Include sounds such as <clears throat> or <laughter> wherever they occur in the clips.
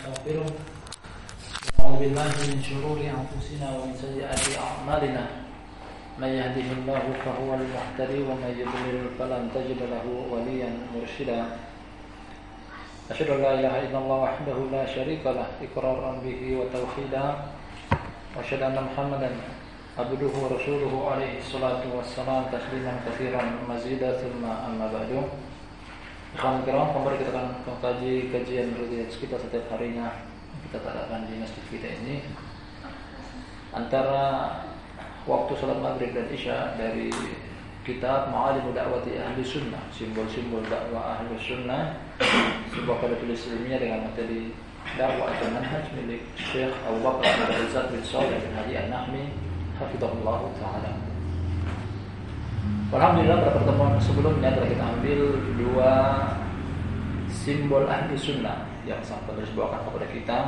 ونستغفره ونعوذ بالله من شرور أنفسنا ومن سيئات أعمالنا. من يهده الله فهو المهتدي ومن يضلل فلن تجد له وليا مرشدا. أشهد أن لا إله إلا الله وحده لا شريك له إقرارا به وتوحيدا. وأشهد أن محمدا عبده ورسوله عليه الصلاة والسلام تسليما كثيرا مزيدا ثم أما بعد. Ikhwan kiram, kembali kita akan mengkaji kajian rutin kita setiap harinya kita adakan di masjid kita ini antara waktu salat maghrib dan isya dari kitab Ma'alim Da'wati Ahli Sunnah simbol-simbol dakwah Ahli Sunnah sebuah karya tulis ilmiah dengan materi dakwah atau manhaj milik Syekh Abu Bakar Razak bin Saleh bin Hadi An-Nahmi hafizahullah taala Alhamdulillah pada pertemuan sebelumnya telah kita ambil dua simbol ahli sunnah yang sangat bersebuahkan kepada kita.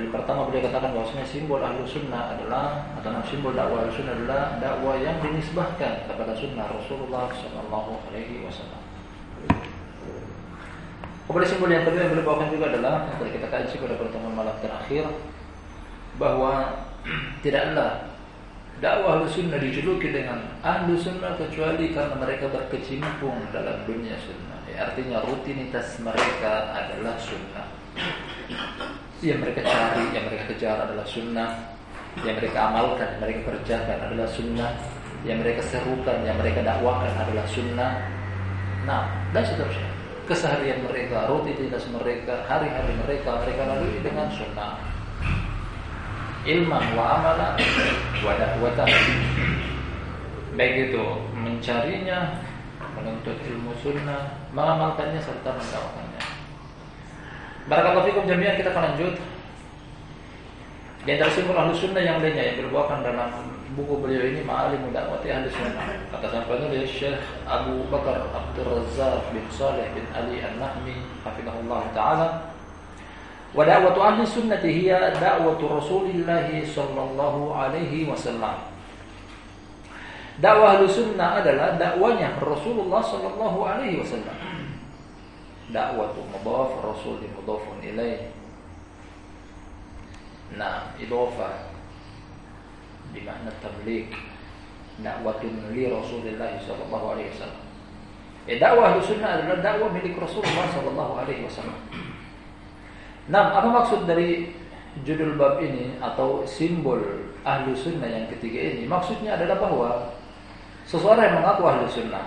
Dari pertama beliau katakan bahwasanya simbol ahli sunnah adalah atau simbol dakwah ahli sunnah adalah dakwah yang dinisbahkan kepada sunnah Rasulullah Shallallahu Alaihi Wasallam. Kemudian simbol yang kedua yang beliau bawakan juga adalah yang telah kita kaji pada pertemuan malam terakhir bahwa <clears throat> tidaklah dakwah sunnah dijuluki dengan ahlu sunnah kecuali karena mereka berkecimpung dalam dunia sunnah. Ya, artinya rutinitas mereka adalah sunnah. Yang mereka cari, yang mereka kejar adalah sunnah. Yang mereka amalkan, yang mereka kerjakan adalah sunnah. Yang mereka serukan, yang mereka dakwakan adalah sunnah. Nah, dan seterusnya. Keseharian mereka, rutinitas mereka, hari-hari mereka mereka lalui dengan sunnah ilman wa amalan wa dakwatan baik itu mencarinya menuntut ilmu sunnah mengamalkannya serta mendakwakannya. Barakallahu fikum jami'an kita akan lanjut. Di antara simbol ahlu sunnah yang lainnya yang berbuahkan dalam buku beliau ini Ma'alim Dakwati Ahli Sunnah. Kata sampai oleh Syekh Abu Bakar Abdul Razak bin Saleh bin Ali An-Nahmi hafizahullah taala ودعوة أهل السنة هي دعوة رسول الله صلى الله عليه وسلم dakwah ahlu sunnah adalah dakwanya Rasulullah sallallahu alaihi wasallam. Dakwah mudhaf Rasul mudhafun ilaih. Nah, idhafah bermakna tabligh. Dakwatun li Rasulillah sallallahu alaihi wasallam. Eh, dakwah ahlu sunnah adalah dakwah milik Rasulullah sallallahu alaihi wasallam. Nah, apa maksud dari judul bab ini atau simbol ahlu sunnah yang ketiga ini? Maksudnya adalah bahwa seseorang yang mengaku ahlu sunnah,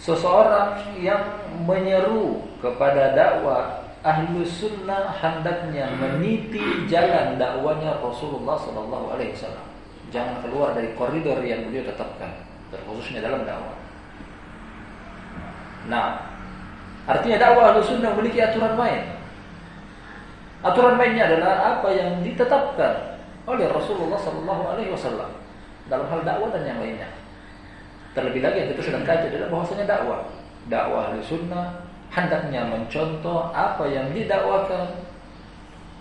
seseorang yang menyeru kepada dakwah ahlu sunnah hendaknya meniti jalan dakwanya Rasulullah Sallallahu Alaihi Wasallam. Jangan keluar dari koridor yang beliau tetapkan, terkhususnya dalam dakwah. Nah, artinya dakwah ahlu sunnah memiliki aturan main. Aturan mainnya adalah apa yang ditetapkan oleh Rasulullah Sallallahu Alaihi Wasallam dalam hal dakwah dan yang lainnya. Terlebih lagi yang kita sedang kaji adalah bahwasanya dakwah, dakwah ahli sunnah hendaknya mencontoh apa yang didakwakan,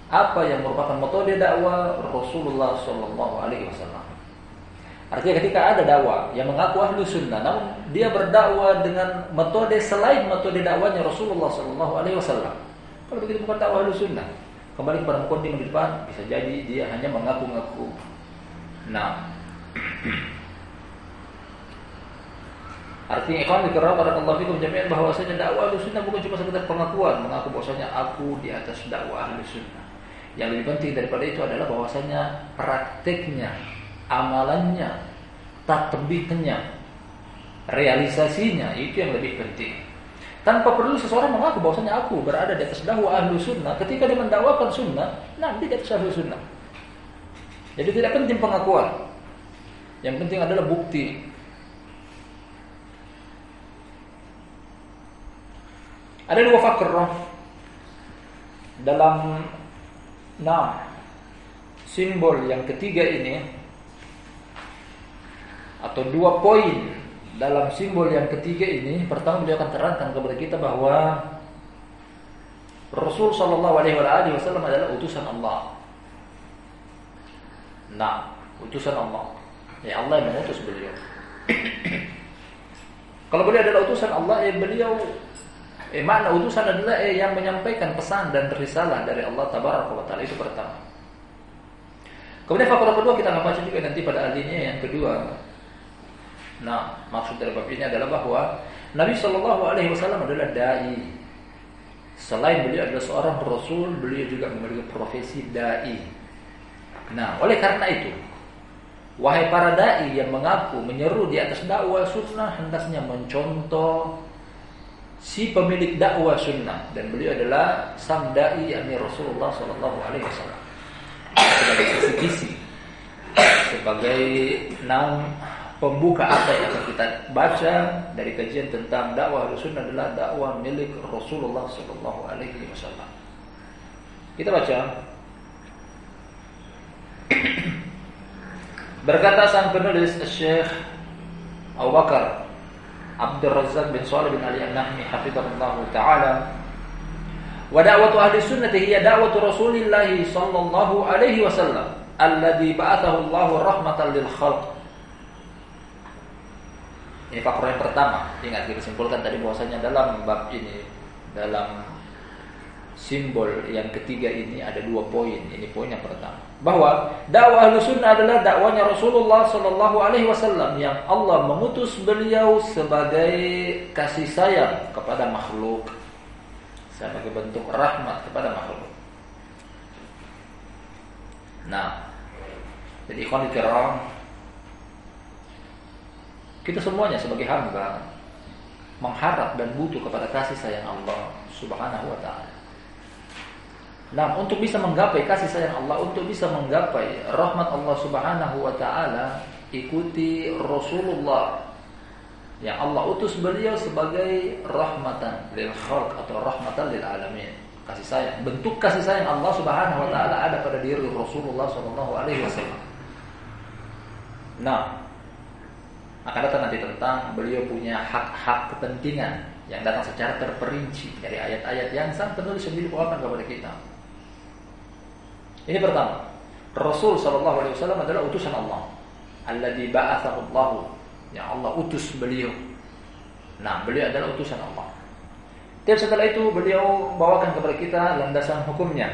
apa yang merupakan metode dakwah Rasulullah Sallallahu Alaihi Wasallam. Artinya ketika ada dakwah yang mengaku ahlu sunnah, namun dia berdakwah dengan metode selain metode dakwanya Rasulullah Wasallam, kalau begitu bukan dakwah ahlu sunnah. Kembali kepada mukaddimah di depan, bisa jadi dia hanya mengaku-ngaku. Nah, Artinya ikhwan dikira barakallahu fikum jami'an bahwasanya dakwah sunnah bukan cuma sekedar pengakuan, mengaku bahwasanya aku di atas dakwah sunnah. Yang lebih penting daripada itu adalah bahwasanya prakteknya, amalannya, tatbiknya, realisasinya itu yang lebih penting. Tanpa perlu seseorang mengaku bahwasanya aku berada di atas dakwah ahlu sunnah. Ketika dia mendakwakan sunnah, nanti di atas ahlu sunnah. Jadi tidak penting pengakuan. Yang penting adalah bukti. Ada dua faktor dalam enam simbol yang ketiga ini atau dua poin dalam simbol yang ketiga ini pertama beliau akan terangkan kepada kita bahwa Rasul Shallallahu Alaihi Wasallam adalah utusan Allah. Nah, utusan Allah. Ya Allah yang mengutus beliau. <coughs> Kalau beliau adalah utusan Allah, ya beliau Eh, makna utusan adalah eh, yang menyampaikan pesan dan risalah dari Allah Tabaraka wa itu pertama. Kemudian faktor kedua kita akan baca juga nanti pada alinya yang kedua. Nah, maksud dari bab ini adalah bahwa Nabi Shallallahu Alaihi Wasallam adalah dai. Selain beliau adalah seorang rasul, beliau juga memiliki profesi dai. Nah, oleh karena itu, wahai para dai yang mengaku menyeru di atas dakwah sunnah hendaknya mencontoh si pemilik dakwah sunnah dan beliau adalah sang dai yakni Rasulullah Shallallahu Alaihi Wasallam sebagai kisi sebagai pembuka apa yang akan kita baca dari kajian tentang dakwah sunnah adalah dakwah milik Rasulullah Shallallahu Alaihi Wasallam. Kita baca. Berkata sang penulis Syekh Abu Bakar Abdul Razak bin Salih bin Ali An-Nahmi hafizahullah taala wa da'watu ahli sunnah hiya da'watu Rasulillah sallallahu alaihi wasallam alladhi ba'athahu Allah rahmatan lil khalq ini faktor yang pertama. Ingat kita simpulkan tadi bahwasanya dalam bab ini dalam simbol yang ketiga ini ada dua poin. Ini poin yang pertama. Bahwa dakwah sunnah adalah dakwanya Rasulullah Shallallahu Alaihi Wasallam yang Allah mengutus beliau sebagai kasih sayang kepada makhluk sebagai bentuk rahmat kepada makhluk. Nah, jadi ikhwan kiram kita semuanya sebagai hamba mengharap dan butuh kepada kasih sayang Allah Subhanahu wa taala. Nah, untuk bisa menggapai kasih sayang Allah, untuk bisa menggapai rahmat Allah Subhanahu wa taala, ikuti Rasulullah yang Allah utus beliau sebagai rahmatan lil khalq atau rahmatan lil alamin. Kasih sayang, bentuk kasih sayang Allah Subhanahu wa taala ada pada diri Rasulullah sallallahu alaihi wasallam. Nah, akan datang nanti tentang beliau punya hak-hak kepentingan yang datang secara terperinci dari ayat-ayat yang sang penulis sendiri bawakan kepada kita. Ini pertama. Rasul Wasallam adalah utusan Allah. Alladhi ba'athahu Allah. Yang Allah utus beliau. Nah, beliau adalah utusan Allah. Dan setelah itu beliau bawakan kepada kita landasan hukumnya.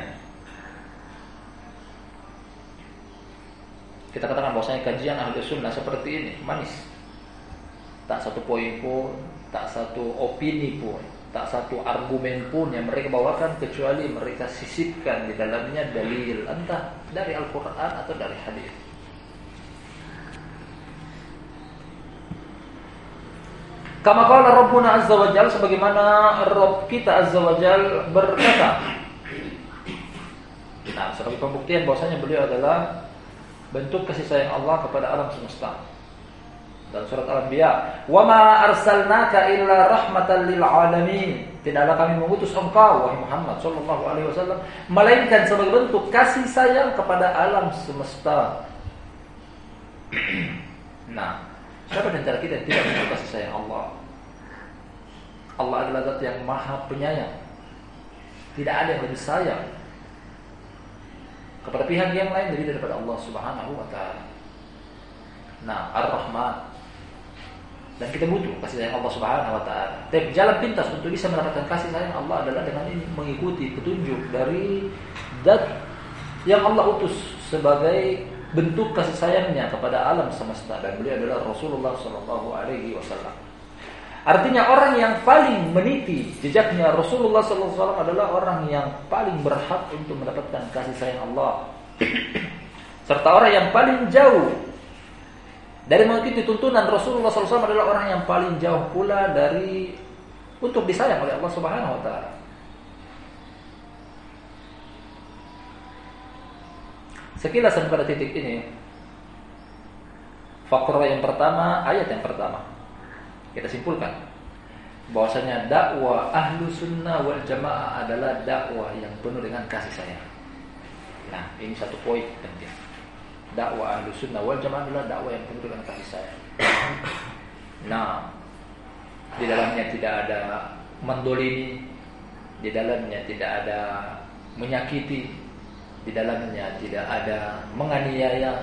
Kita katakan bahwasanya kajian ahli sunnah seperti ini manis. Tak satu poin pun, tak satu opini pun tak satu argumen pun yang mereka bawakan kecuali mereka sisipkan di dalamnya dalil entah dari Al-Quran atau dari hadis. Kama qala Rabbuna Azza wa Jalla sebagaimana Rabb kita Azza wa Jalla berkata. Nah, sebagai pembuktian bahwasanya beliau adalah bentuk kasih sayang Allah kepada alam semesta dalam surat Al-Anbiya, "Wa ma arsalnaka illa rahmatan lil alamin." Tidaklah kami mengutus engkau wahai Muhammad sallallahu alaihi wasallam melainkan sebagai bentuk kasih sayang kepada alam semesta. <clears throat> nah, siapa di antara kita yang tidak bentuk kasih sayang Allah? Allah adalah zat yang maha penyayang. Tidak ada yang lebih sayang kepada pihak yang lain daripada Allah Subhanahu wa taala. Nah, Ar-Rahman dan kita butuh kasih sayang Allah Subhanahu wa taala. Tapi jalan pintas untuk bisa mendapatkan kasih sayang Allah adalah dengan ini mengikuti petunjuk dari zat yang Allah utus sebagai bentuk kasih sayangnya kepada alam semesta dan beliau adalah Rasulullah Shallallahu alaihi wasallam. Artinya orang yang paling meniti jejaknya Rasulullah Sallallahu Alaihi Wasallam adalah orang yang paling berhak untuk mendapatkan kasih sayang Allah. Serta orang yang paling jauh dari mengikuti tuntunan Rasulullah SAW adalah orang yang paling jauh pula dari untuk disayang oleh Allah Subhanahu Wa Taala. Sekilas pada titik ini, faktor yang pertama, ayat yang pertama, kita simpulkan bahwasanya dakwah ahlu sunnah wal jamaah adalah dakwah yang penuh dengan kasih sayang. Nah, ini satu poin penting dakwah ahlu sunnah wal jamaah adalah dakwah yang penuh dengan kasih sayang. <coughs> Nah, di dalamnya tidak ada mendolimi, di dalamnya tidak ada menyakiti, di dalamnya tidak ada menganiaya.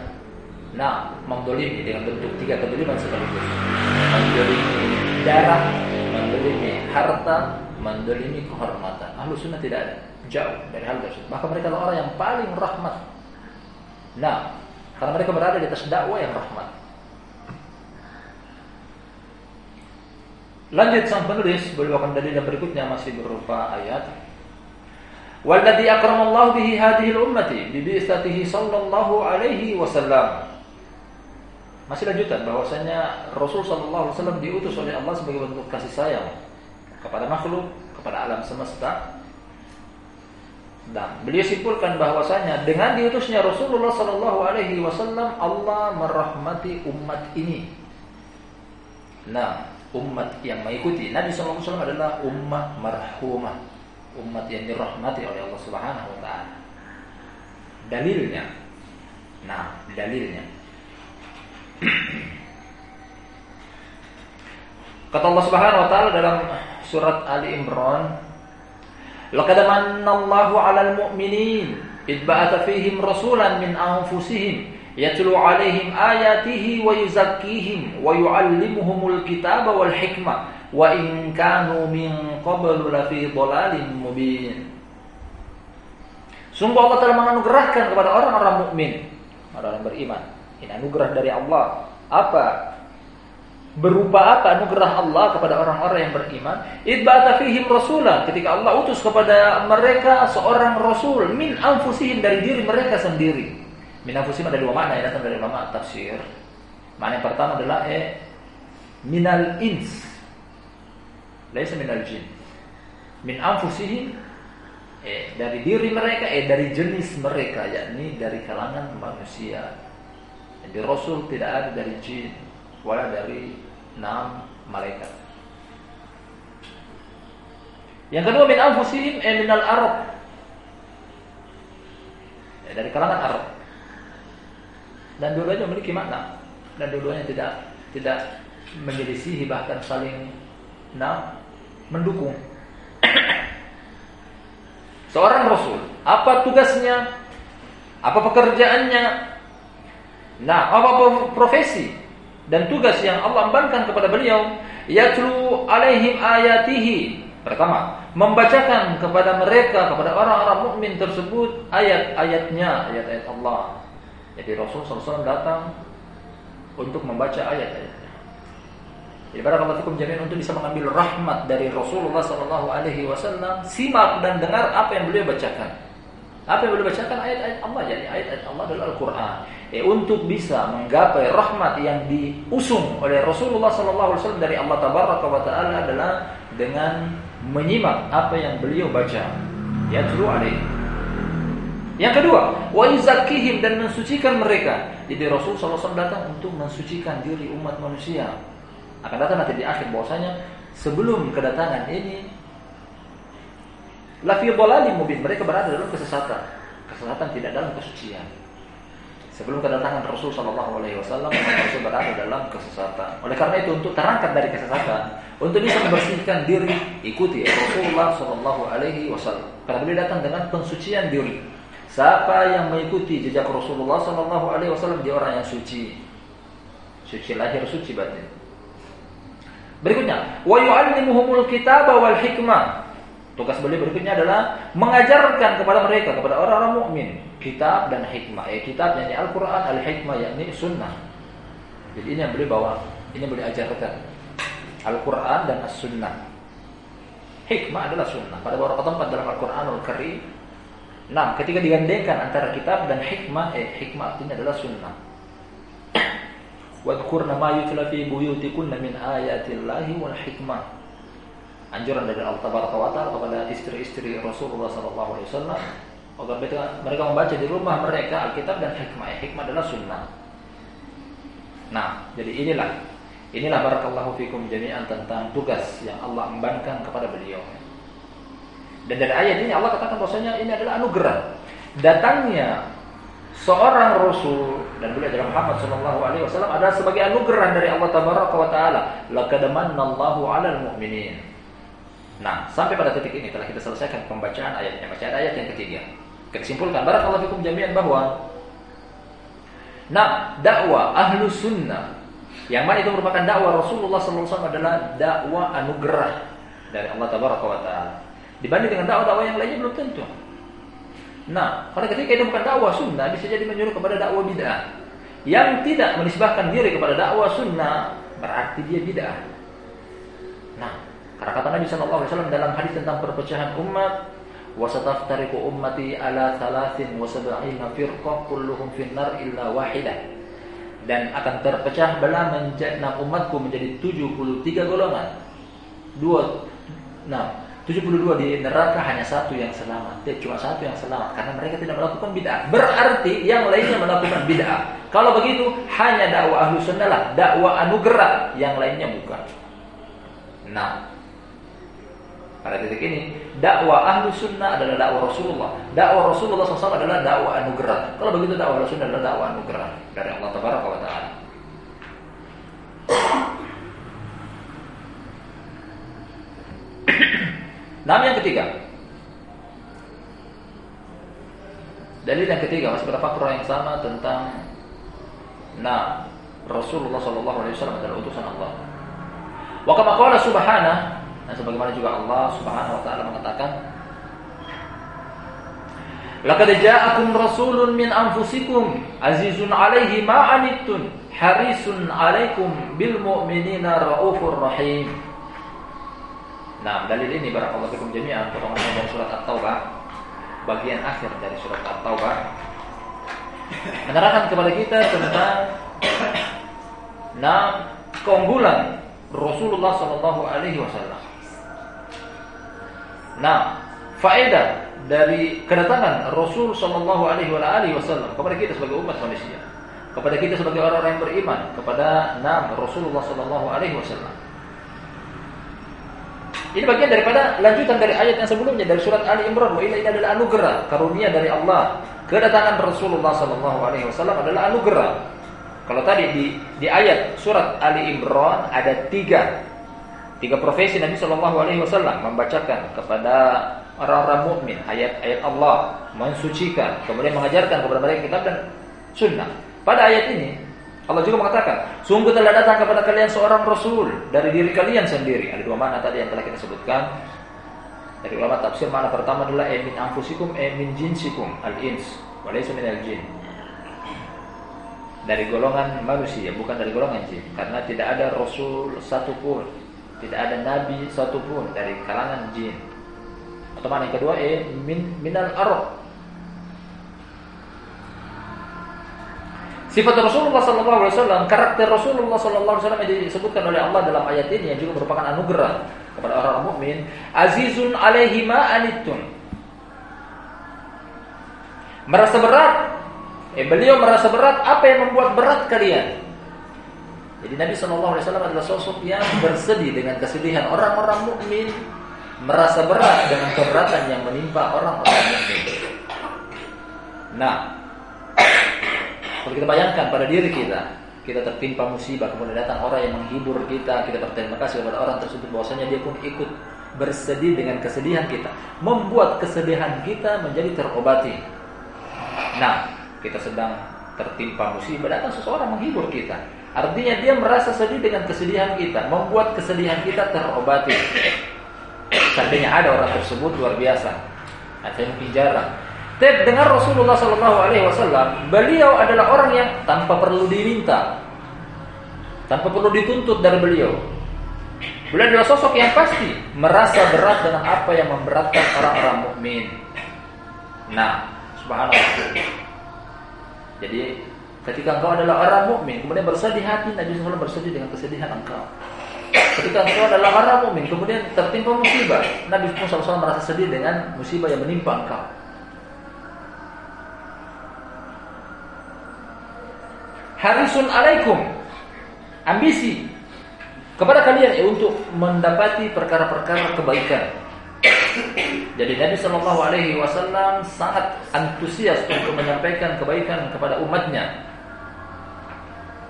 Nah, mendolimi dengan bentuk tiga kedoliman sekaligus. Mendolimi darah, mendolimi harta, mendolimi kehormatan. Ahlu sunnah tidak ada. Jauh dari hal tersebut. Maka mereka adalah orang yang paling rahmat. Nah, karena mereka berada di atas dakwah yang rahmat. Lanjut sang penulis beliau akan dalil yang berikutnya masih berupa ayat Walladhi akramallahu bihi hadhihi al-ummati bi bi'tsatihi sallallahu alaihi wasallam. Masih lanjutan bahwasanya Rasul sallallahu alaihi wasallam diutus oleh Allah sebagai bentuk kasih sayang kepada makhluk, kepada alam semesta. Dan beliau simpulkan bahwasanya dengan diutusnya Rasulullah sallallahu alaihi wasallam Allah merahmati umat ini. Nah, umat yang mengikuti Nabi wasallam adalah ummah marhumah, umat yang dirahmati oleh Allah Subhanahu wa taala. Dalilnya. Nah, dalilnya <clears throat> Kata Allah Subhanahu wa taala dalam surat Ali Imran, "Laqad manallahu 'alal mu'minin id ba'atha fihim rasulan min anfusihim yatlu 'alaihim ayatihi wa yuzakkihim wa yu'allimuhumul kitaba wal hikmah wa in kanu min qablu lafi dhalalin mubin." Sungguh Allah telah menganugerahkan kepada orang-orang mukmin, orang-orang beriman. Ini anugerah dari Allah. Apa berupa apa? Anugerah Allah kepada orang-orang yang beriman. Idba'ata fihim rasulan. Ketika Allah utus kepada mereka seorang rasul min anfusihim dari diri mereka sendiri. Min anfusihim ada dua makna yang datang dari ulama tafsir. Makna yang pertama adalah eh minal ins. Laisa minal jin. Min anfusihim eh dari diri mereka eh dari jenis mereka yakni dari kalangan manusia. Jadi rasul tidak ada dari jin wala dari enam malaikat. Yang kedua min anfusihim eh minal arab. Ya, dari kalangan Arab. Dan dua-duanya memiliki makna dan dua-duanya tidak tidak menyelisihi bahkan saling nah, mendukung. <coughs> Seorang rasul, apa tugasnya? Apa pekerjaannya? Nah, apa profesi dan tugas yang Allah embankan kepada beliau? Yatlu alaihim ayatihi. Pertama, membacakan kepada mereka, kepada orang-orang mukmin tersebut ayat-ayatnya, ayat-ayat Allah. Jadi Rasul SAW datang untuk membaca ayat-ayatnya. Jadi barakallahu fikum jami'an untuk bisa mengambil rahmat dari Rasulullah sallallahu alaihi wasallam, simak dan dengar apa yang beliau bacakan. Apa yang beliau bacakan ayat-ayat Allah jadi ayat-ayat Allah adalah Al-Qur'an. Eh, untuk bisa menggapai rahmat yang diusung oleh Rasulullah wasallam dari Allah tabaraka wa taala adalah dengan menyimak apa yang beliau baca. Ya tulu alaihi. Yang kedua, wa yuzakkihim dan mensucikan mereka. Jadi Rasul SAW datang untuk mensucikan diri umat manusia. Akan datang nanti di akhir bahwasanya sebelum kedatangan ini Lafi dhalalim mubin. Mereka berada dalam kesesatan. Kesesatan tidak dalam kesucian. Sebelum kedatangan Rasul Shallallahu Alaihi Wasallam, Rasul <coughs> berada dalam kesesatan. Oleh karena itu, untuk terangkat dari kesesatan, untuk bisa membersihkan diri, ikuti Rasulullah Shallallahu Alaihi Wasallam. Karena beliau datang dengan pensucian diri. Siapa yang mengikuti jejak Rasulullah Shallallahu Alaihi Wasallam dia orang yang suci, suci lahir, suci batin. Berikutnya, wa yu'allimuhumul kitaba wal hikmah. Tugas beliau berikutnya adalah mengajarkan kepada mereka, kepada orang-orang mukmin, kitab dan hikmah. Ya, kitab yakni Al-Qur'an, al-hikmah yakni sunnah. Jadi ini yang beliau bawa, ini beliau ajarkan. Al-Qur'an dan As-Sunnah. Hikmah adalah sunnah. Pada beberapa tempat dalam Al-Qur'anul Karim, nah, ketika digandengkan antara kitab dan hikmah, eh hikmah artinya adalah sunnah. Wadkurna ma yutla fi buyutikunna min ayatillahi wal hikmah anjuran dari Allah Taala kepada istri-istri Rasulullah Sallallahu Alaihi Wasallam agar mereka, membaca di rumah mereka Alkitab dan hikmah. Hikmah adalah sunnah. Nah, jadi inilah inilah barakallahu fikum jami'an tentang tugas yang Allah embankan kepada beliau. Dan dari ayat ini Allah katakan bahwasanya ini adalah anugerah. Datangnya seorang rasul dan beliau adalah Muhammad sallallahu alaihi wasallam adalah sebagai anugerah dari Allah tabaraka wa taala. Laqad manallahu 'alal mu'minin Nah, sampai pada titik ini telah kita selesaikan pembacaan ayatnya. Baca ayat yang ketiga. Kita simpulkan barakallahu fikum jami'an bahwa nah, dakwah ahlu sunnah yang mana itu merupakan dakwah Rasulullah SAW adalah dakwah anugerah dari Allah taala. Dibanding dengan dakwah-dakwah yang lainnya belum tentu. Nah, karena ketika itu bukan dakwah sunnah bisa jadi menyuruh kepada dakwah bid'ah. Yang tidak menisbahkan diri kepada dakwah sunnah berarti dia bid'ah. Nah, karena kata Nabi Wasallam dalam hadis tentang perpecahan umat, wasataftariku ummati ala thalathin wa sab'ina firqah kulluhum finnar illa wahidah dan akan terpecah belah menjadi umatku menjadi 73 golongan. Dua nah 72 di neraka hanya satu yang selamat. Cuma satu yang selamat karena mereka tidak melakukan bid'ah. Berarti yang lainnya melakukan bid'ah. Kalau begitu hanya dakwah ahlu sunnah lah, dakwah anugerah, yang lainnya bukan. Nah, pada titik ini, dakwah ahlu sunnah adalah dakwah Rasulullah. Dakwah Rasulullah SAW adalah dakwah anugerah. Kalau begitu dakwah ahlu adalah dakwah anugerah dari Allah Taala wa Ta'ala. <coughs> Nama yang ketiga. Dalil yang ketiga masih berfaktor yang sama tentang nah Rasulullah wasallam adalah utusan Allah. Wa kama qala subhanahu dan sebagaimana juga Allah Subhanahu wa taala mengatakan Laqad ja'akum rasulun min anfusikum azizun 'alaihi ma 'anittum harisun 'alaikum bil mu'minina raufur rahim. Nah, dalil ini barakallahu fikum jami'an potongan dari surat At-Taubah bagian akhir dari surat At-Taubah menerangkan kepada kita tentang nah keunggulan Rasulullah Shallallahu alaihi wasallam. Nah, faedah dari kedatangan Rasul Shallallahu alaihi wasallam kepada kita sebagai umat manusia, kepada kita sebagai orang-orang yang beriman kepada nama Rasulullah Shallallahu alaihi wasallam. Ini bagian daripada lanjutan dari ayat yang sebelumnya dari surat Ali Imran. Wa ini adalah anugerah, karunia dari Allah. Kedatangan Rasulullah Sallallahu Alaihi Wasallam adalah anugerah. Kalau tadi di di ayat surat Ali Imran ada tiga tiga profesi Nabi Sallallahu Alaihi Wasallam membacakan kepada orang-orang mukmin ayat-ayat Allah, mensucikan, kemudian mengajarkan kepada mereka kitab dan sunnah. Pada ayat ini Allah juga mengatakan, sungguh telah datang kepada kalian seorang rasul dari diri kalian sendiri. Ada dua mana tadi yang telah kita sebutkan. Dari ulama tafsir mana pertama adalah emin anfusikum emin jinsikum al-ins walaysa al jin. Dari golongan manusia, bukan dari golongan jin. Karena tidak ada rasul satupun, tidak ada nabi satupun dari kalangan jin. Atau mana yang kedua, eh min minal arab Sifat Rasulullah Sallallahu Alaihi Wasallam, karakter Rasulullah Sallallahu Alaihi Wasallam yang disebutkan oleh Allah dalam ayat ini yang juga merupakan anugerah kepada orang-orang mukmin. Azizun alaihi ma anitun. Merasa berat. Eh, beliau merasa berat. Apa yang membuat berat kalian? Jadi Nabi Sallallahu Alaihi Wasallam adalah sosok yang bersedih dengan kesedihan orang-orang mukmin, merasa berat dengan keberatan yang menimpa orang-orang mukmin. Nah, kalau kita bayangkan pada diri kita, kita tertimpa musibah, kemudian datang orang yang menghibur kita, kita berterima kasih kepada orang tersebut bahwasanya dia pun ikut bersedih dengan kesedihan kita, membuat kesedihan kita menjadi terobati. Nah, kita sedang tertimpa musibah, datang seseorang menghibur kita. Artinya dia merasa sedih dengan kesedihan kita, membuat kesedihan kita terobati. Seandainya ada orang tersebut luar biasa, atau mungkin jarang. Tapi dengan Rasulullah Sallallahu Alaihi Wasallam, beliau adalah orang yang tanpa perlu diminta, tanpa perlu dituntut dari beliau. Beliau adalah sosok yang pasti merasa berat dengan apa yang memberatkan orang-orang mukmin. Nah, subhanallah. Jadi ketika engkau adalah orang mukmin, kemudian bersedih hati, Nabi SAW bersedih dengan kesedihan engkau. Ketika engkau adalah orang mukmin, kemudian tertimpa musibah, Nabi SAW merasa sedih dengan musibah yang menimpa engkau. harisun alaikum ambisi kepada kalian ya, untuk mendapati perkara-perkara kebaikan. Jadi Nabi Shallallahu Alaihi Wasallam sangat antusias untuk menyampaikan kebaikan kepada umatnya.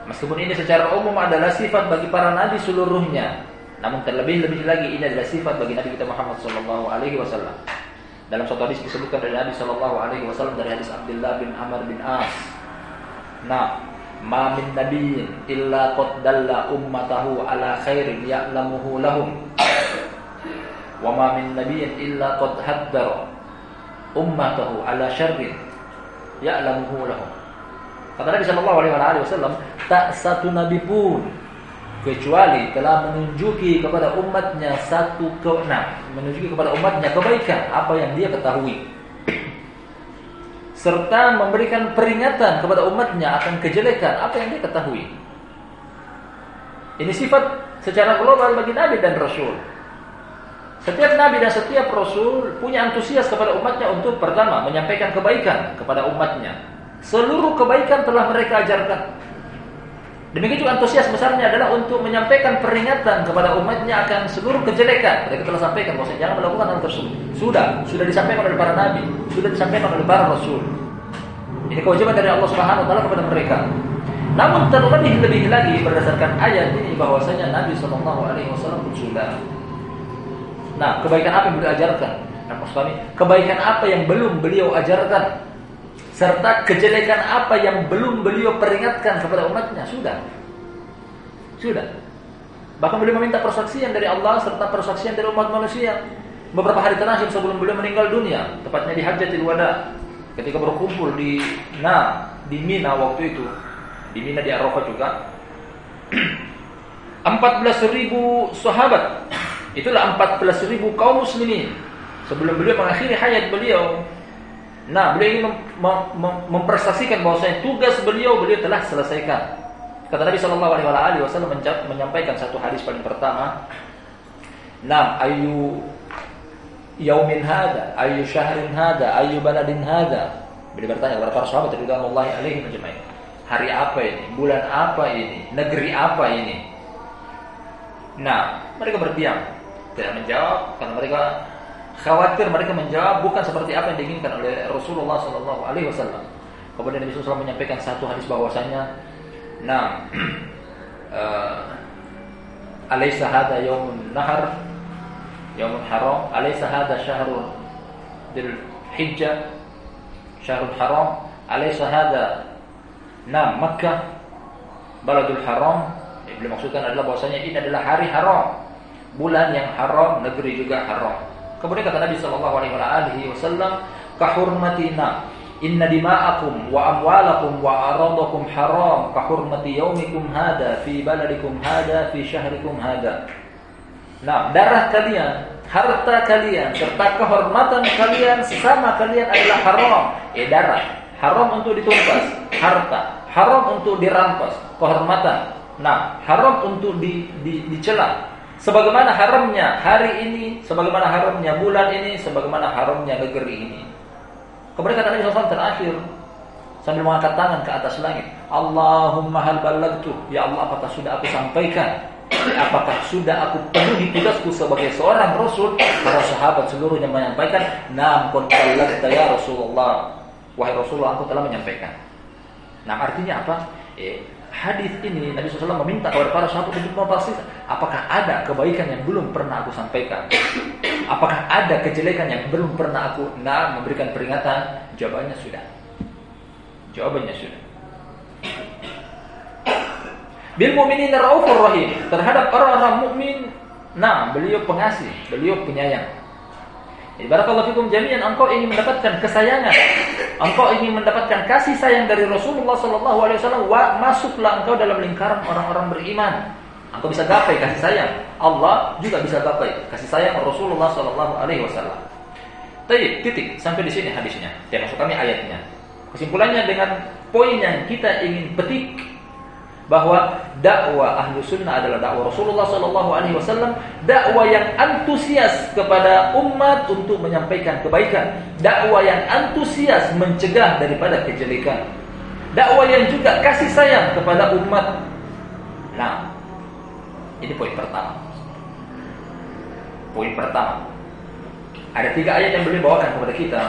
Meskipun ini secara umum adalah sifat bagi para nabi seluruhnya, namun terlebih lebih lagi ini adalah sifat bagi Nabi kita Muhammad Shallallahu Alaihi Wasallam. Dalam satu hadis disebutkan dari Nabi Shallallahu Alaihi Wasallam dari hadis Abdullah bin Amr bin As. Nah, ma min nabiyyin illa qad dalla ummatahu ala khairin ya'lamuhu lahum wa ma min nabiyyin illa qad haddara ummatahu ala syarrin ya'lamuhu lahum. Kata Nabi sallallahu alaihi wasallam, tak satu nabi pun kecuali telah menunjuki kepada umatnya satu keenam, menunjuki kepada umatnya kebaikan apa yang dia ketahui. Serta memberikan peringatan kepada umatnya akan kejelekan apa yang dia ketahui. Ini sifat secara global bagi nabi dan rasul. Setiap nabi dan setiap rasul punya antusias kepada umatnya untuk pertama menyampaikan kebaikan kepada umatnya. Seluruh kebaikan telah mereka ajarkan. Demikian juga antusias besarnya adalah untuk menyampaikan peringatan kepada umatnya akan seluruh kejelekan. Mereka telah sampaikan bahwa jangan melakukan hal tersebut. Sudah, sudah disampaikan oleh para nabi, sudah disampaikan oleh para rasul. Ini kewajiban dari Allah Subhanahu wa taala kepada mereka. Namun terlebih lebih lagi berdasarkan ayat ini bahwasanya Nabi Shallallahu alaihi wasallam sudah Nah, kebaikan apa yang beliau ajarkan? Nah, kebaikan apa yang belum beliau ajarkan? Serta kejelekan apa yang belum beliau peringatkan kepada umatnya? Sudah. Sudah. Bahkan beliau meminta persaksian dari Allah serta persaksian dari umat manusia. Beberapa hari terakhir sebelum beliau meninggal dunia, tepatnya di Hajjatul Wada, ketika berkumpul di Nah, di Mina waktu itu, di Mina di Arafah juga. <clears throat> 14.000 sahabat Itulah 14 ribu kaum muslimin sebelum beliau mengakhiri hayat beliau. Nah, beliau ingin mem mem mempersaksikan bahwasanya tugas beliau beliau telah selesaikan. Kata Nabi Shallallahu Alaihi Wasallam menyampaikan satu hadis paling pertama. Nah, ayu yaumin hada, ayu syahrin hada, ayu baladin hada. Beliau bertanya kepada para sahabat radhiyallahu alaihi majma'in. Hari apa ini? Bulan apa ini? Negeri apa ini? Nah, mereka berdiam tidak menjawab karena mereka khawatir mereka menjawab bukan seperti apa yang diinginkan oleh Rasulullah Sallallahu Alaihi Wasallam. Kemudian Nabi SAW menyampaikan satu hadis bahwasanya, nah, uh, hada yaumun nahar, yaumun haram, alaysa hada syahrul dil hijjah, syahrul haram, alaysa hada nam Makkah, baladul haram. Yang beliau maksudkan adalah bahwasanya ini adalah hari haram bulan yang haram, negeri juga haram. Kemudian kata Nabi sallallahu alaihi wasallam, "Kahurmatina inna dima'akum wa amwalakum wa aradakum haram kahurmati yaumikum hada fi baladikum hada fi syahrikum hada." Nah, darah kalian, harta kalian, serta kehormatan kalian sama kalian adalah haram. Eh darah, haram untuk ditumpas, harta, haram untuk dirampas, kehormatan. Nah, haram untuk di, di, dicela, Sebagaimana haramnya hari ini, sebagaimana haramnya bulan ini, sebagaimana haramnya negeri ini. Kemudian kata Nabi SAW terakhir sambil mengangkat tangan ke atas langit, Allahumma hal balagtu, ya Allah apakah sudah aku sampaikan? Apakah sudah aku penuhi tugasku sebagai seorang rasul? Para sahabat seluruhnya menyampaikan, "Nam qad ballagta ya Rasulullah." Wahai Rasulullah, aku telah menyampaikan. Nah, artinya apa? Eh, hadis ini Nabi SAW meminta kepada para sahabat untuk memastikan apakah ada kebaikan yang belum pernah aku sampaikan, apakah ada kejelekan yang belum pernah aku nah memberikan peringatan. Jawabannya sudah. Jawabannya sudah. Bil mu'minin raufur rahim terhadap orang-orang mukmin. Nah, beliau pengasih, beliau penyayang. Barakallahu fikum jami'an engkau ingin mendapatkan kesayangan. Engkau ingin mendapatkan kasih sayang dari Rasulullah sallallahu alaihi wasallam, masuklah engkau dalam lingkaran orang-orang beriman. Engkau bisa gapai kasih sayang. Allah juga bisa gapai kasih sayang Rasulullah sallallahu alaihi wasallam. Tapi titik sampai di sini hadisnya. Ya maksud kami ayatnya. Kesimpulannya dengan poin yang kita ingin petik bahwa dakwah ahlu sunnah adalah dakwah Rasulullah Sallallahu Alaihi Wasallam, dakwah yang antusias kepada umat untuk menyampaikan kebaikan, dakwah yang antusias mencegah daripada kejelekan, dakwah yang juga kasih sayang kepada umat. Nah, ini poin pertama. Poin pertama. Ada tiga ayat yang beliau bawakan kepada kita.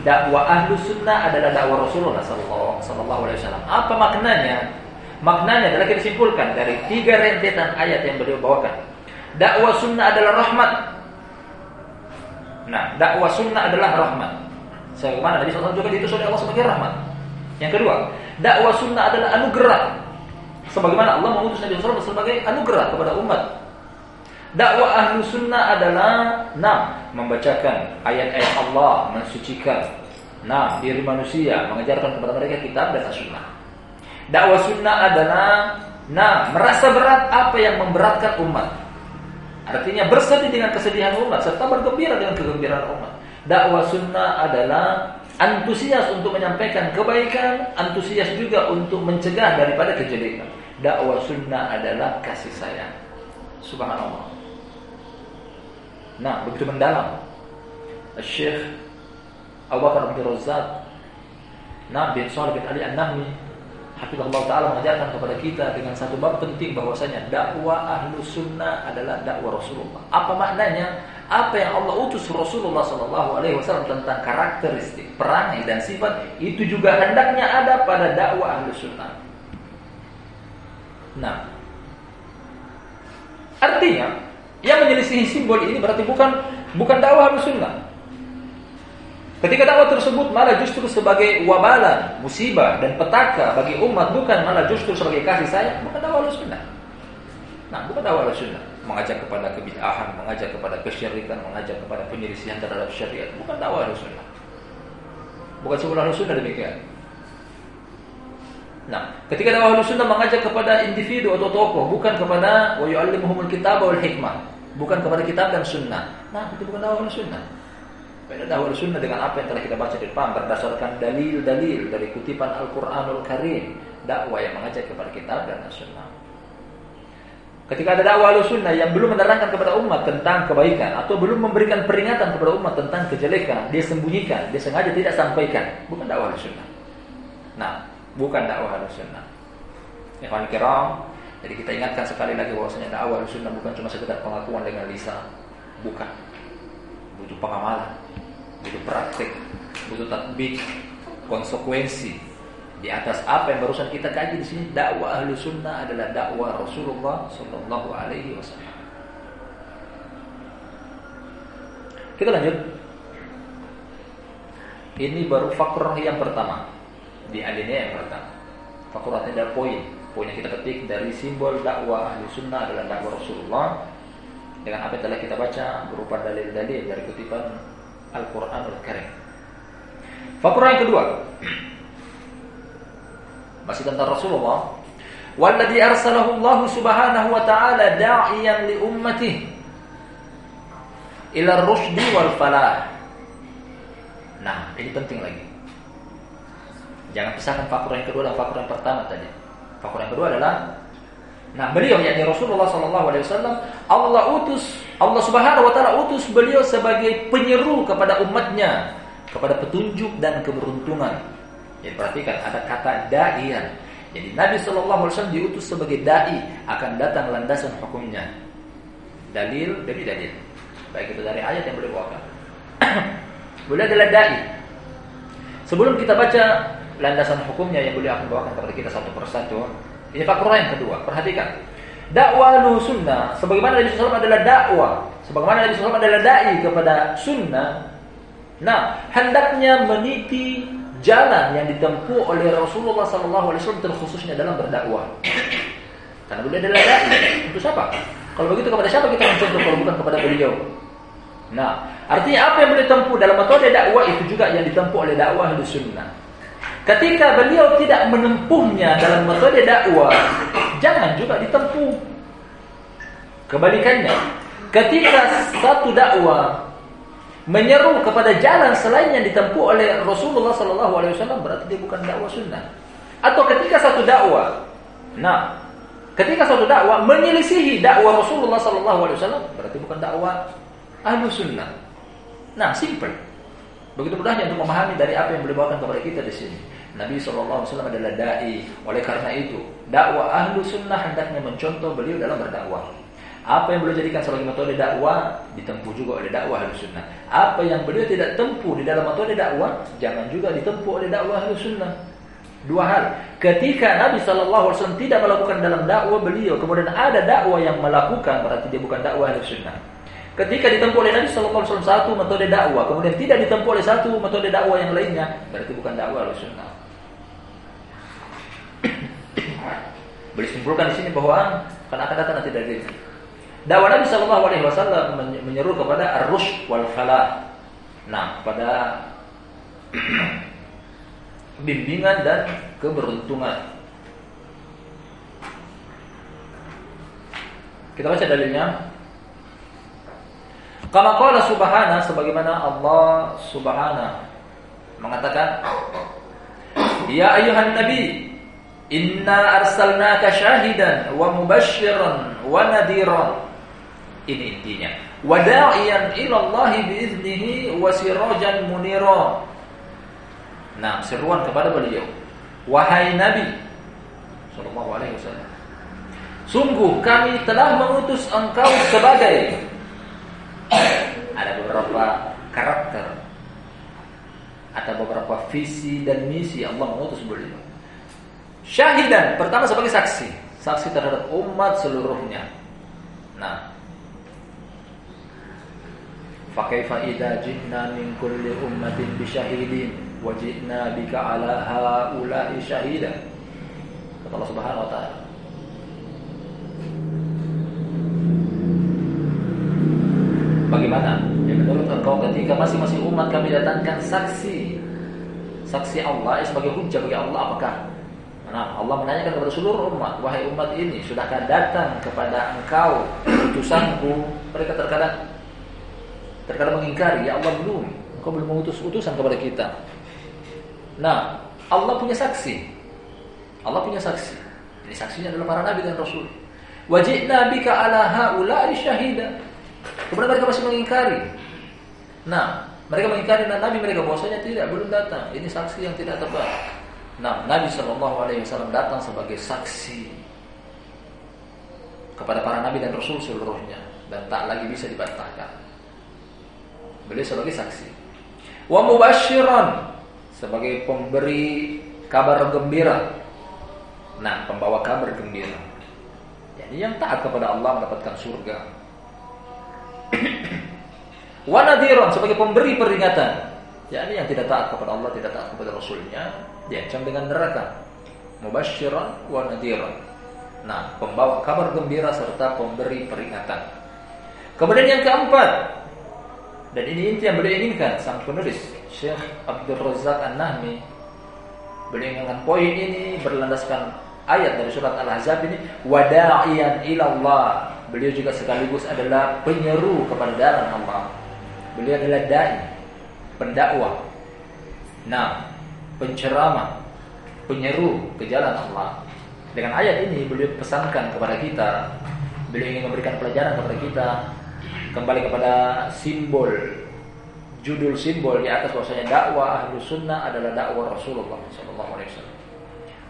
Dakwah ahlu sunnah adalah dakwah Rasulullah Sallallahu Alaihi Wasallam. Apa maknanya? Maknanya adalah kita simpulkan dari tiga rentetan ayat yang beliau bawakan. Dakwah sunnah adalah rahmat. Nah, dakwah sunnah adalah rahmat. Sebagaimana Nabi SAW juga diutus oleh Allah sebagai rahmat. Yang kedua, dakwah sunnah adalah anugerah. Sebagaimana Allah mengutus Nabi SAW sebagai anugerah kepada umat. Dakwah ahlu sunnah adalah Nah, membacakan ayat-ayat Allah Mensucikan Nah, diri manusia Mengajarkan kepada mereka kitab dan sunnah Dakwah sunnah adalah Nah, merasa berat apa yang memberatkan umat Artinya bersedih dengan kesedihan umat Serta bergembira dengan kegembiraan umat Dakwah sunnah adalah antusias untuk menyampaikan kebaikan, antusias juga untuk mencegah daripada kejelekan. Dakwah sunnah adalah kasih sayang. Subhanallah. Nah, begitu mendalam. Syekh Abu Bakar bin Razak Nah, bin Salih bin Ali An-Nahmi Hafizahullah Ta'ala mengajarkan kepada kita dengan satu bab penting bahwasanya dakwah ahlu sunnah adalah dakwah Rasulullah. Apa maknanya? Apa yang Allah utus Rasulullah Sallallahu Alaihi Wasallam tentang karakteristik, perangai dan sifat itu juga hendaknya ada pada dakwah ahlu sunnah. Nah, artinya yang menyelisihi simbol ini berarti bukan bukan dakwah ahlu sunnah. Ketika dakwah tersebut malah justru sebagai wabalan, musibah dan petaka bagi umat bukan malah justru sebagai kasih sayang, bukan dakwah sunnah. Nah, bukan dakwah sunnah mengajak kepada kebid'ahan, mengajak kepada kesyirikan, mengajak kepada penyelisihan terhadap syariat. Bukan dakwah sunnah. Bukan sebuah sunnah demikian. Nah, ketika dakwah sunnah mengajak kepada individu atau tokoh, bukan kepada wa yu'allimuhumul kitab wal hikmah, bukan kepada kitab dan sunnah. Nah, itu bukan dakwah sunnah. Beda dakwah sunnah dengan apa yang telah kita baca di depan berdasarkan dalil-dalil dari kutipan Al-Qur'anul Karim, dakwah yang mengajak kepada kitab dan sunnah. Ketika ada dakwah sunnah yang belum menerangkan kepada umat tentang kebaikan atau belum memberikan peringatan kepada umat tentang kejelekan, dia sembunyikan, dia sengaja tidak sampaikan, bukan dakwah sunnah. Nah, bukan dakwah sunnah. Ikhwan kiram, jadi kita ingatkan sekali lagi bahwasanya dakwah sunnah bukan cuma sekedar pengakuan dengan lisan, bukan. Butuh pengamalan, butuh praktik, butuh tatbik, konsekuensi, di atas apa yang barusan kita kaji di sini dakwah ahlu sunnah adalah dakwah Rasulullah Sallallahu Alaihi Wasallam. Kita lanjut. Ini baru faktor yang pertama di alinea yang pertama. Artinya adalah poin. Poin yang kita petik dari simbol dakwah ahlu sunnah adalah dakwah Rasulullah dengan apa yang telah kita baca berupa dalil-dalil dari kutipan Al-Quran Al-Karim. Faktor yang kedua, <clears throat> masih tentang Rasulullah. Walladzi arsalahu Allah subhanahu wa ta'ala da'iyan li ummatihi ila rusdi wal falah. Nah ini penting lagi. Jangan pisahkan faktor yang kedua dan faktor yang pertama tadi. Faktor yang kedua adalah Nah, beliau yakni Rasulullah wasallam Allah utus Allah Subhanahu wa taala utus beliau sebagai penyeru kepada umatnya kepada petunjuk dan keberuntungan. Jadi perhatikan ada kata da'iyan. Jadi Nabi Shallallahu Alaihi Wasallam diutus sebagai dai akan datang landasan hukumnya. Dalil dari dalil. Baik itu dari ayat yang boleh bawakan. <clears throat> boleh adalah dai. Sebelum kita baca landasan hukumnya yang boleh akan bawakan kepada kita satu persatu. Ini faktor yang kedua. Perhatikan. Dakwah sunnah sebagaimana Nabi SAW adalah dakwah, sebagaimana Nabi SAW adalah dai kepada sunnah. Nah, hendaknya meniti jalan yang ditempuh oleh Rasulullah Wasallam terkhususnya dalam berdakwah. Karena beliau adalah dai. Untuk siapa? Kalau begitu kepada siapa kita mencontoh kalau bukan kepada beliau? Nah, artinya apa yang beliau tempuh dalam metode dakwah itu juga yang ditempuh oleh dakwah sunnah. Ketika beliau tidak menempuhnya dalam metode dakwah, jangan juga ditempuh. Kebalikannya, ketika satu dakwah menyeru kepada jalan selain yang ditempuh oleh Rasulullah Sallallahu Alaihi Wasallam berarti dia bukan dakwah sunnah. Atau ketika satu dakwah, nah, ketika satu dakwah menyelisihi dakwah Rasulullah Sallallahu Alaihi Wasallam berarti bukan dakwah ahlu sunnah. Nah, simple. Begitu mudahnya untuk memahami dari apa yang beliau bawakan kepada kita di sini. Nabi Wasallam adalah dai. Oleh karena itu, dakwah ahlu sunnah hendaknya mencontoh beliau dalam berdakwah. Apa yang beliau jadikan sebagai metode dakwah ditempuh juga oleh dakwah sunnah. Apa yang beliau tidak tempuh di dalam metode dakwah jangan juga ditempuh oleh dakwah sunnah. Dua hal. Ketika Nabi Wasallam tidak melakukan dalam dakwah beliau, kemudian ada dakwah yang melakukan berarti dia bukan dakwah sunnah. Ketika ditempuh oleh Nabi Wasallam satu metode dakwah, kemudian tidak ditempuh oleh satu metode dakwah yang lainnya, berarti bukan dakwah sunnah. Boleh simpulkan di sini bahwa karena akan datang nanti dari Dakwah Nabi Shallallahu Alaihi Wasallam menyeru kepada arus wal falah. Nah, pada <clears throat> bimbingan dan keberuntungan. Kita baca dalilnya. Kama qala subhana sebagaimana Allah subhana mengatakan Ya ayuhan nabi inna arsalnaka syahidan wa mubashiran wa nadiran ini intinya. Wada'iyan ila Allah biiznihi wa sirajan munira. Nah, seruan kepada beliau. Wahai Nabi sallallahu alaihi wasallam. Sungguh kami telah mengutus engkau sebagai ada beberapa karakter ada beberapa visi dan misi Allah mengutus beliau. Syahidan, pertama sebagai saksi, saksi terhadap umat seluruhnya. Nah, fakih faida jinna min kulli ummatin bi syahidin wa jina bika ala haula'i syahida. Kata Allah Subhanahu wa taala. Bagaimana? Ya menurut engkau ketika masing-masing umat kami datangkan saksi saksi Allah sebagai hujah bagi Allah apakah Nah, Allah menanyakan kepada seluruh umat, wahai umat ini, sudahkah datang kepada engkau utusanku? Mereka terkadang terkadang mengingkari, ya Allah belum, engkau belum mengutus utusan kepada kita. Nah, Allah punya saksi. Allah punya saksi. Ini saksinya adalah para nabi dan rasul. Wajibna bika ala haula'i syahida. Kemudian mereka masih mengingkari. Nah, mereka mengingkari nabi mereka bahwasanya tidak belum datang. Ini saksi yang tidak tepat. Nah, Nabi Shallallahu Alaihi Wasallam datang sebagai saksi kepada para nabi dan rasul seluruhnya dan tak lagi bisa dibantahkan. Beliau sebagai saksi. Wa mubashiran sebagai pemberi kabar gembira. Nah, pembawa kabar gembira. Jadi yang taat kepada Allah mendapatkan surga. <clears throat> Wa nadhiran sebagai pemberi peringatan. Jadi yang tidak taat kepada Allah, tidak taat kepada Rasulnya, diancam dengan neraka. Mubashiran wa nadhiran. Nah, pembawa kabar gembira serta pemberi peringatan. Kemudian yang keempat, dan ini inti yang beliau inginkan sang penulis Syekh Abdul Razak An-Nahmi beliau inginkan poin ini berlandaskan ayat dari surat Al-Ahzab ini wada'iyan ilallah beliau juga sekaligus adalah penyeru kepada jalan Allah beliau adalah dai pendakwah nah penceramah penyeru ke jalan Allah dengan ayat ini beliau pesankan kepada kita beliau ingin memberikan pelajaran kepada kita kembali kepada simbol judul simbol di atas bahwasanya dakwah ahlu sunnah adalah dakwah Rasulullah Wasallam.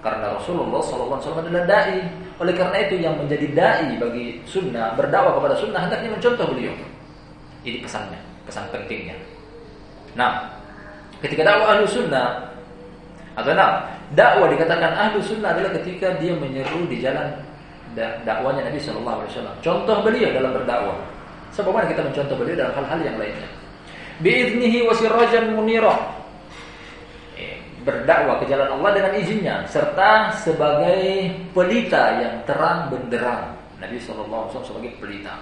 Karena Rasulullah Wasallam adalah dai. Oleh karena itu yang menjadi dai bagi sunnah berdakwah kepada sunnah hendaknya mencontoh beliau. Ini pesannya, pesan pentingnya. Nah, ketika dakwah ahlu sunnah atau dakwah dikatakan ahlu sunnah adalah ketika dia menyeru di jalan dakwanya Nabi Sallallahu Alaihi Wasallam. Contoh beliau dalam berdakwah Sebagaimana kita mencontoh beliau dalam hal-hal yang lainnya. Biiznihi wa sirajan munira. Eh, berdakwah ke jalan Allah dengan izinnya serta sebagai pelita yang terang benderang. Nabi sallallahu alaihi wasallam sebagai pelita.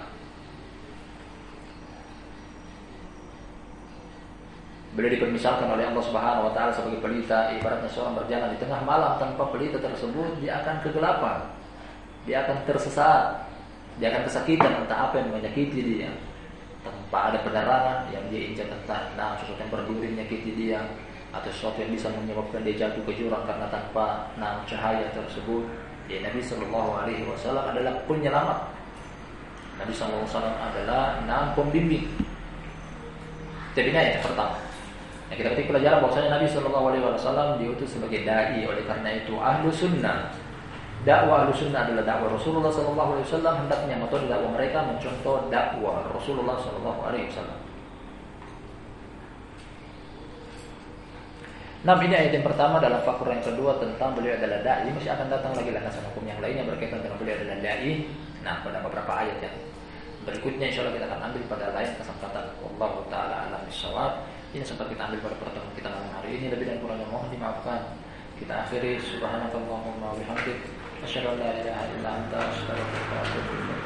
Beliau dipermisalkan oleh Allah Subhanahu wa taala sebagai pelita, ibaratnya seorang berjalan di tengah malam tanpa pelita tersebut, dia akan kegelapan. Dia akan tersesat. Dia akan kesakitan entah apa yang menyakiti dia. Tanpa ada penerangan yang dia injak tentang nah, sesuatu yang berduri menyakiti dia atau sesuatu yang bisa menyebabkan dia jatuh ke jurang karena tanpa nah, cahaya tersebut. Ya, Nabi Shallallahu Alaihi Wasallam adalah penyelamat. Nabi Shallallahu Alaihi Wasallam adalah nah, pembimbing. Jadi ini yang pertama. Nah, kita ketik pelajaran bahwasanya Nabi Shallallahu Alaihi Wasallam diutus sebagai dai. Oleh karena itu ahlu sunnah dakwah sunnah adalah dakwah Rasulullah Sallallahu Alaihi Wasallam hendaknya metode dakwah mereka mencontoh dakwah Rasulullah Sallallahu Alaihi Wasallam. Nah ini ayat yang pertama dalam faktor yang kedua tentang beliau adalah dai masih akan datang lagi landasan hukum yang lainnya berkaitan dengan beliau adalah dai. Nah pada beberapa ayat yang berikutnya insya Allah kita akan ambil pada lain kesempatan Allah Taala alam bisawab yang sempat kita ambil pada pertemuan kita malam hari ini lebih dan kurangnya mohon dimaafkan. Kita akhiri. Subhanakallahumma wa bihamdik. Asyhadu an la ilaha illa anta astaghfiruka wa atubu ilaik